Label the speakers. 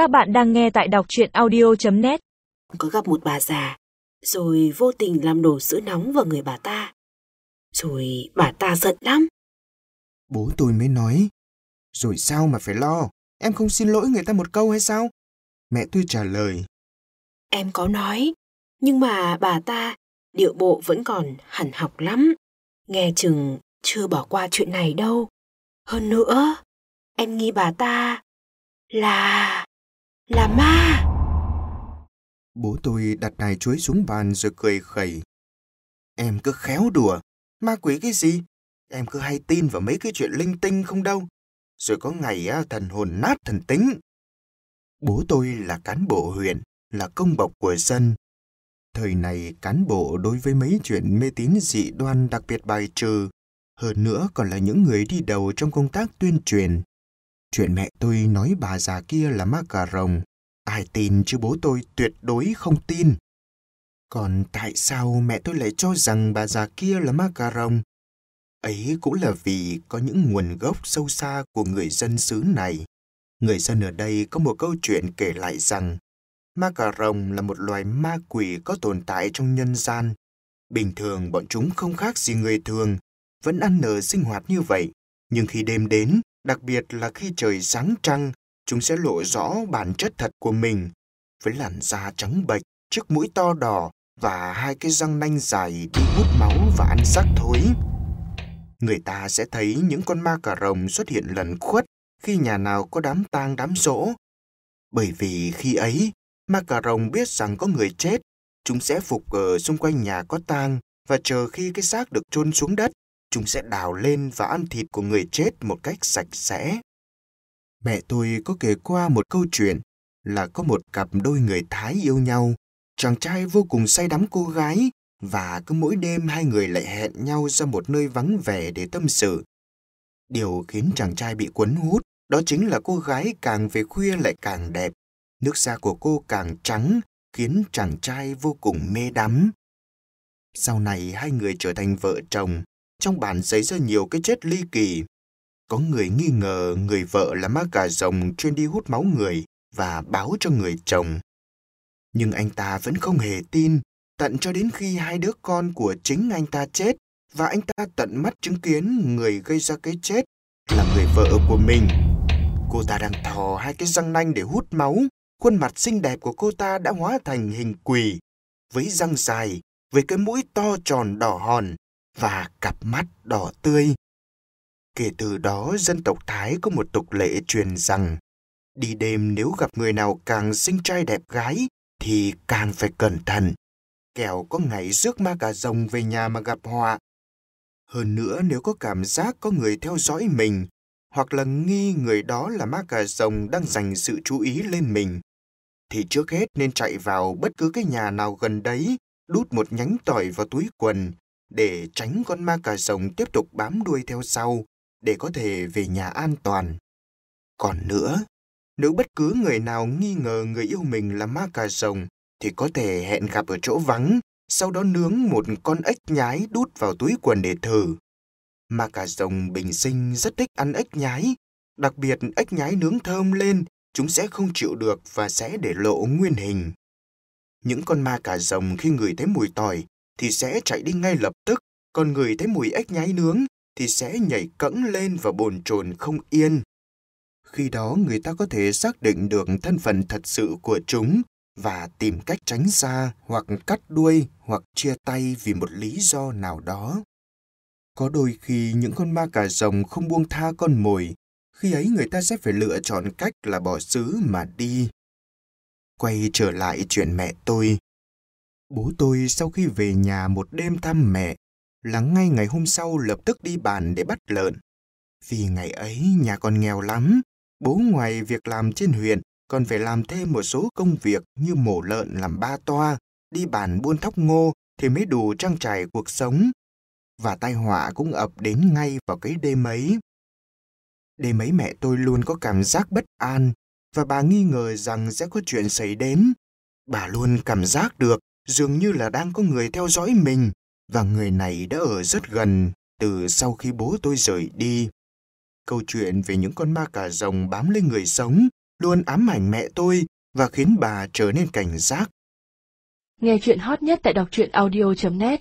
Speaker 1: Các bạn đang nghe tại đọc chuyện audio.net
Speaker 2: có gặp một bà già, rồi vô tình làm đổ sữa nóng vào người bà ta. Rồi bà ta giận lắm.
Speaker 3: Bố tôi mới nói, rồi sao mà phải lo, em không xin lỗi người ta một câu hay sao? Mẹ tôi trả lời,
Speaker 2: Em có nói, nhưng mà bà ta điệu bộ vẫn còn hẳn học lắm. Nghe chừng chưa bỏ qua chuyện này đâu. Hơn nữa, em nghi bà ta là là ma.
Speaker 3: bố tôi đặt đài chuối xuống bàn rồi cười khẩy. Em cứ khéo đùa, ma quỷ cái gì? Em cứ hay tin vào mấy cái chuyện linh tinh không đâu. Rồi có ngày á, thần hồn nát thần tính. Bố tôi là cán bộ huyện, là công bộc của dân. Thời này cán bộ đối với mấy chuyện mê tín dị đoan đặc biệt bài trừ, hơn nữa còn là những người đi đầu trong công tác tuyên truyền. Chuyện mẹ tôi nói bà già kia là ma cà rồng, ai tin chứ bố tôi tuyệt đối không tin. Còn tại sao mẹ tôi lại cho rằng bà già kia là ma cà rồng? Ấy cũng là vì có những nguồn gốc sâu xa của người dân xứ này. Người dân ở đây có một câu chuyện kể lại rằng ma cà rồng là một loài ma quỷ có tồn tại trong nhân gian. Bình thường bọn chúng không khác gì người thường, vẫn ăn nở sinh hoạt như vậy. Nhưng khi đêm đến, đặc biệt là khi trời sáng trăng, chúng sẽ lộ rõ bản chất thật của mình. Với làn da trắng bệch, chiếc mũi to đỏ và hai cái răng nanh dài đi hút máu và ăn xác thối. Người ta sẽ thấy những con ma cà rồng xuất hiện lần khuất khi nhà nào có đám tang đám rỗ. Bởi vì khi ấy, ma cà rồng biết rằng có người chết, chúng sẽ phục ở xung quanh nhà có tang và chờ khi cái xác được chôn xuống đất, chúng sẽ đào lên và ăn thịt của người chết một cách sạch sẽ. Mẹ tôi có kể qua một câu chuyện là có một cặp đôi người Thái yêu nhau. Chàng trai vô cùng say đắm cô gái và cứ mỗi đêm hai người lại hẹn nhau ra một nơi vắng vẻ để tâm sự. Điều khiến chàng trai bị cuốn hút đó chính là cô gái càng về khuya lại càng đẹp. Nước da của cô càng trắng khiến chàng trai vô cùng mê đắm. Sau này hai người trở thành vợ chồng, trong bản xảy ra nhiều cái chết ly kỳ. Có người nghi ngờ người vợ là ma cà rồng chuyên đi hút máu người và báo cho người chồng. Nhưng anh ta vẫn không hề tin, tận cho đến khi hai đứa con của chính anh ta chết và anh ta tận mắt chứng kiến người gây ra cái chết là người vợ của mình. Cô ta đang thò hai cái răng nanh để hút máu, khuôn mặt xinh đẹp của cô ta đã hóa thành hình quỷ, với răng dài, với cái mũi to tròn đỏ hòn và cặp mắt đỏ tươi. Kể từ đó, dân tộc Thái có một tục lệ truyền rằng đi đêm nếu gặp người nào càng xinh trai đẹp gái thì càng phải cẩn thận. Kẻo có ngày rước ma cà rồng về nhà mà gặp họa. Hơn nữa nếu có cảm giác có người theo dõi mình hoặc là nghi người đó là ma cà rồng đang dành sự chú ý lên mình, thì trước hết nên chạy vào bất cứ cái nhà nào gần đấy, đút một nhánh tỏi vào túi quần để tránh con ma cà rồng tiếp tục bám đuôi theo sau để có thể về nhà an toàn. Còn nữa, nếu bất cứ người nào nghi ngờ người yêu mình là ma cà rồng thì có thể hẹn gặp ở chỗ vắng, sau đó nướng một con ếch nhái đút vào túi quần để thử. Ma cà rồng bình sinh rất thích ăn ếch nhái, đặc biệt ếch nhái nướng thơm lên, chúng sẽ không chịu được và sẽ để lộ nguyên hình. Những con ma cà rồng khi ngửi thấy mùi tỏi thì sẽ chạy đi ngay lập tức, còn người thấy mùi ếch nhái nướng thì sẽ nhảy cẫng lên và bồn chồn không yên. Khi đó người ta có thể xác định được thân phận thật sự của chúng và tìm cách tránh xa hoặc cắt đuôi hoặc chia tay vì một lý do nào đó. Có đôi khi những con ma cà rồng không buông tha con mồi, khi ấy người ta sẽ phải lựa chọn cách là bỏ xứ mà đi. Quay trở lại chuyện mẹ tôi. Bố tôi sau khi về nhà một đêm thăm mẹ, là ngay ngày hôm sau lập tức đi bàn để bắt lợn. Vì ngày ấy nhà còn nghèo lắm, bố ngoài việc làm trên huyện còn phải làm thêm một số công việc như mổ lợn làm ba toa, đi bàn buôn thóc ngô thì mới đủ trang trải cuộc sống. Và tai họa cũng ập đến ngay vào cái đêm ấy. Đêm ấy mẹ tôi luôn có cảm giác bất an và bà nghi ngờ rằng sẽ có chuyện xảy đến. Bà luôn cảm giác được dường như là đang có người theo dõi mình, và người này đã ở rất gần từ sau khi bố tôi rời đi. Câu chuyện về những con ma cà rồng bám lên người sống luôn ám ảnh mẹ tôi và khiến bà trở nên cảnh giác.
Speaker 4: Nghe chuyện hot nhất tại đọc truyện audio.net